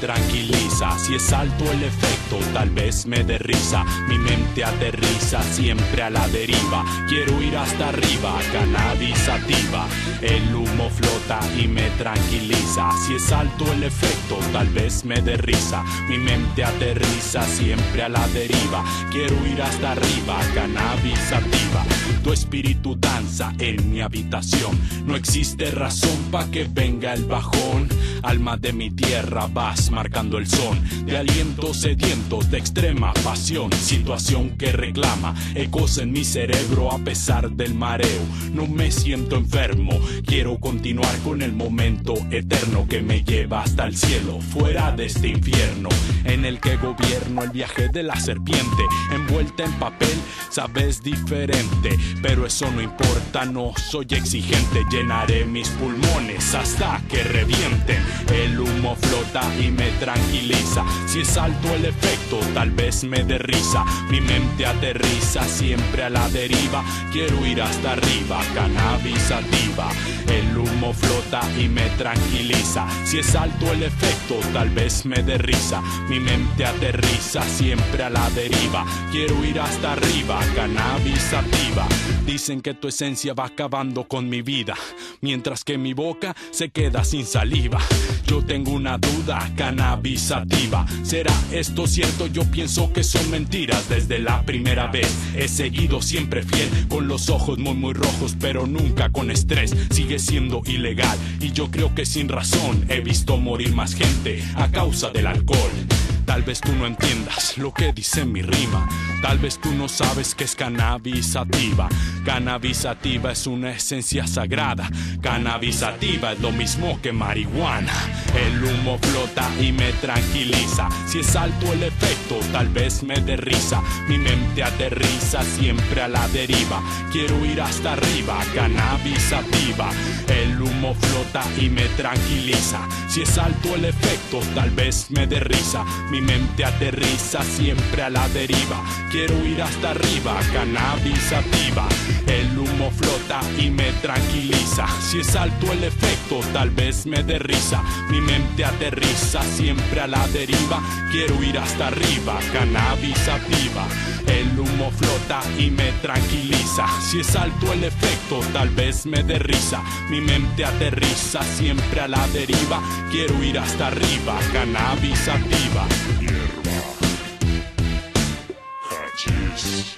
tranquiliza. Si es alto el efecto, tal vez me dé risa. Mi mente aterriza siempre a la deriva. Quiero ir hasta arriba, cannabis sativa. El humo flota y me tranquiliza. Si es alto el efecto, tal vez me dé risa. Mi mente aterriza siempre a la deriva. Quiero ir hasta arriba, cannabis sativa. Tu espíritu danza en mi habitación. No existe razón pa' que venga el bajón. Alma de mi tierra, vas marcando el son. De aliento sediento, de extrema pasión. Situación que reclama ecos en mi cerebro a pesar del mareo. No me siento enfermo, quiero continuar con el momento eterno que me lleva hasta el cielo, fuera de este infierno en el que gobierno el viaje de la serpiente. Envuelta en papel, sabes diferente, pero eso no importa, no soy exigente. Llenaré mis pulmones hasta que revienten. El humo flota y me tranquiliza. Si es alto el efecto, tal vez me dé risa. Mi mente aterriza siempre a la deriva. Quiero ir hasta arriba, cannabis activa. El humo flota y me tranquiliza. Si es alto el efecto, tal vez me dé risa. Mi mente aterriza siempre a la deriva. Quiero ir hasta arriba, cannabis activa. Dicen que tu esencia va acabando con mi vida, mientras que mi boca se queda sin saliva. Yo tengo una duda, cannabis sativa. ¿Será esto cierto? Yo pienso que son mentiras desde la primera vez. He seguido siempre fiel, con los ojos muy muy rojos, pero nunca con estrés. Sigue siendo ilegal y yo creo que sin razón he visto morir más gente a causa del alcohol. Tal vez tú no entiendas lo que dice mi rima. Tal vez tú no sabes que es cannabis sativa. Cannabis sativa es una esencia sagrada. Cannabis sativa es lo mismo que marihuana. El humo flota y me tranquiliza. Si es alto el efecto, tal vez me dé risa. Mi mente aterriza siempre a la deriva. Quiero ir hasta arriba. Cannabis sativa. El humo flota y me tranquiliza. Si es alto el efecto, tal vez me dé risa. Mi mente aterriza siempre a la deriva. Quiero ir hasta arriba, cannabis sativa. El humo flota y me tranquiliza. Si es alto el efecto, tal vez me dé risa. Mi mente aterriza siempre a la deriva. Quiero ir hasta arriba, cannabis sativa. El humo flota y me tranquiliza. Si es alto el efecto, tal vez me dé risa. Mi mente aterriza siempre a la deriva. Quiero ir hasta arriba, cannabis sativa. Hierba. Hachís.